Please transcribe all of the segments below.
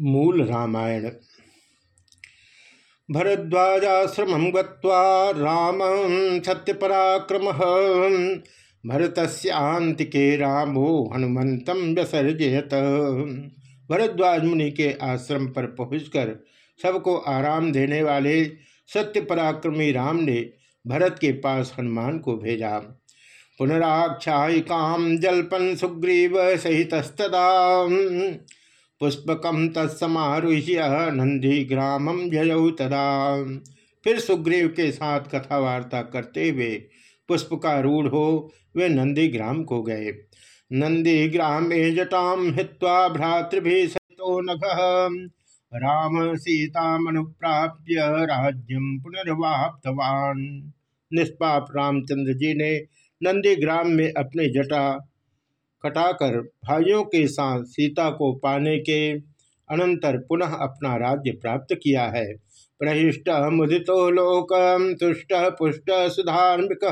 मूल रामायण। भरद्वाजाश्रम गाम सत्यपराक्रम। भरतस्यांतिके रामो हनुमत व्यसर्जयत। भरद्वाज मुनि के आश्रम पर पहुंचकर सबको आराम देने वाले सत्य पराक्रमी राम ने भरत के पास हनुमान को भेजा। पुनराख्यायिकाम जल्पन सुग्रीव सहितस्तदा पुष्पकम तत्समारुह्य नंदी ग्रामम जयऊ तदा। फिर सुग्रीव के साथ कथा वार्ता करते हुए पुष्प का रूढ़ हो वे नंदी ग्राम को गए। नंदी ग्रामे जटाम हित्वा भ्रातृभि सतो नघ राम सीतामनुप्राप्य राज्यम पुनर्वाप्तवान। निष्पाप रामचंद्र जी ने नंदी ग्राम में अपने जटा कटाकर भाइयों के साथ सीता को पाने के अनंतर पुनः अपना राज्य प्राप्त किया है। प्रहिष्ट मुदितो लोक तुष्ट पुष्ट सुधार्मिक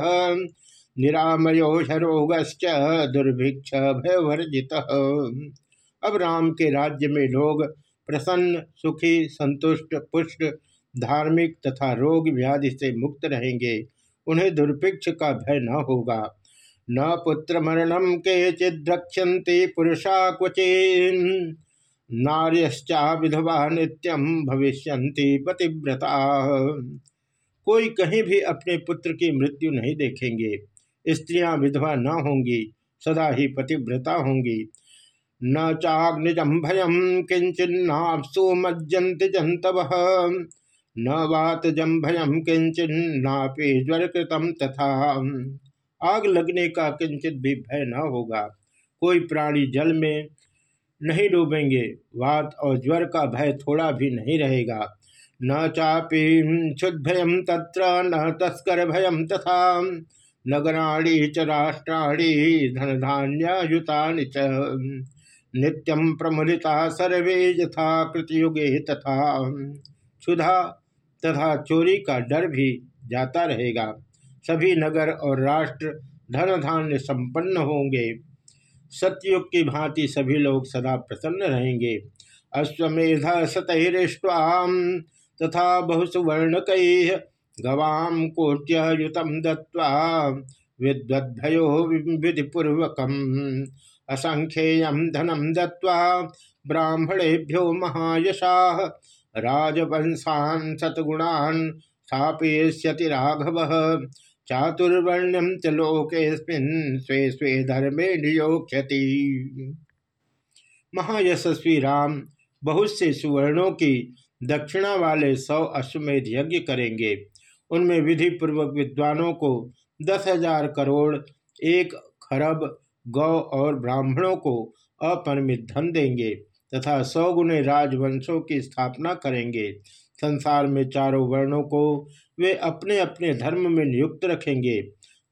निरामयो शरोगश्च दुर्भिक्ष भयवर्जित। अब राम के राज्य में लोग प्रसन्न, सुखी, संतुष्ट, पुष्ट, धार्मिक तथा रोग व्याधि से मुक्त रहेंगे। उन्हें दुर्भिक्ष का भय न होगा। न पुत्र मरणम के चिद्रक्षति पुरुषा क्वचि नार्यश्चा विधवा नित्यम भविष्य पतिव्रता। कोई कहीं भी अपने पुत्र की मृत्यु नहीं देखेंगे। स्त्रियाँ विधवा न होंगी, सदा ही पतिव्रता होंगी। न चाग्निजम भयम किंचिन्नापसु मज्जंत जंतव न वातजम भयम किंचिन्नापि ज्वर कृतम तथा। आग लगने का किंचित भी भय न होगा। कोई प्राणी जल में नहीं डूबेंगे। वात और ज्वर का भय थोड़ा भी नहीं रहेगा। न चापी क्षुद भयम तत्र, न तस्कर भयम तथा। नगराणी च राष्ट्राणी धन धान्युता च। नित्यम प्रमुदिता सर्वे यथा कृतयुगे तथा। क्षुधा तथा चोरी का डर भी जाता रहेगा। सभी नगर और राष्ट्र धन धान्य संपन्न होंगे। सतयुग की भांति सभी लोग सदा प्रसन्न रहेंगे। अश्वमेध सतहिष्टाम तथा बहुसुवर्ण कई गवाम कोट्युतम दत्वा विद्वद्भयो विधिपूर्वक असंख्येयम धनम दत्वा ब्राह्मणेभ्यो महायशा राजवंशान सतगुणान स्थापयति राघव। चातुर्वर्ण्यम च लोकेस्मिन स्वे स्वे धर्मे नियोक्षति महायशस्वी राम बहुत से सुवर्णों की दक्षिणा वाले सौ अश्वमेध यज्ञ करेंगे। उनमें विधि पूर्वक विद्वानों को दस हज़ार करोड़, एक खरब, गौ और ब्राह्मणों को अपरिमित धन देंगे तथा सौ गुणे राजवंशों की स्थापना करेंगे। संसार में चारों वर्णों को वे अपने अपने धर्म में नियुक्त रखेंगे।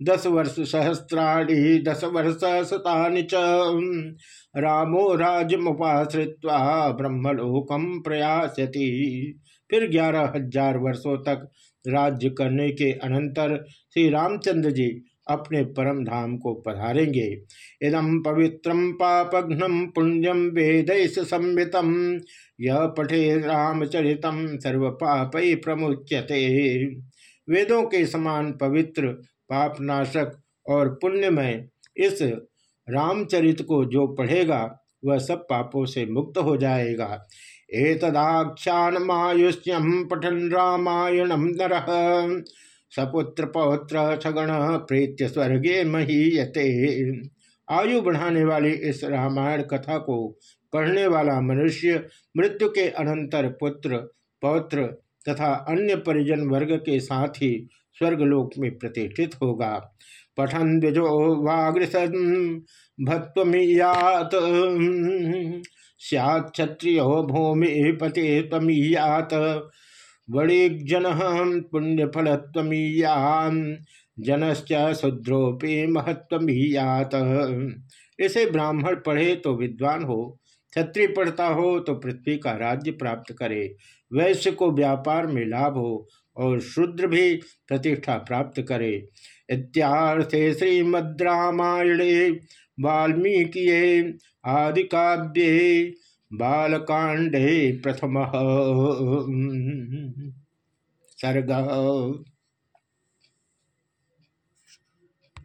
दस वर्ष सहस्त्राणी दस वर्ष शतानि च। रामो राजमुपाश्रित्वा ब्रह्मलोकम प्रयासती फिर ग्यारह हज़ार वर्षों तक राज्य करने के अनंतर श्री रामचंद्र जी अपने परम धाम को पधारेंगे। इदम पवित्रम पापघ्नम पुण्यम वेद संवितम। यह पठे रामचरितम सर्व पाप प्रमुच्यते। वेदों के समान पवित्र, पापनाशक और पुण्यमय इस रामचरित को जो पढ़ेगा, वह सब पापों से मुक्त हो जाएगा। एतदाख्यान मायुष्यम पठन रामायणम नर। सपुत्र पौत्र सगण प्रीत्य स्वर्गे महीयते। आयु बढ़ाने वाली इस रामायण कथा को पढ़ने वाला मनुष्य मृत्यु के अनंतर पुत्र, पौत्र तथा अन्य परिजन वर्ग के साथ ही स्वर्गलोक में प्रतिष्ठित होगा। पठन द्विजो वाग्रसन भत्वमीयात। क्षत्रियो भूमि पति तमीयात वणिजन पुण्यफलत्वीयान जनश्च शूद्रोपि महत्वीयात इसे ब्राह्मण पढ़े तो विद्वान हो, क्षत्रिय पढ़ता हो तो पृथ्वी का राज्य प्राप्त करे, वैश्य को व्यापार में लाभ हो और शूद्र भी प्रतिष्ठा प्राप्त करे। इत्यार्थे श्रीमद्रामायणे वाल्मीकि आदि काव्ये बालकांडे प्रथम। सर्ग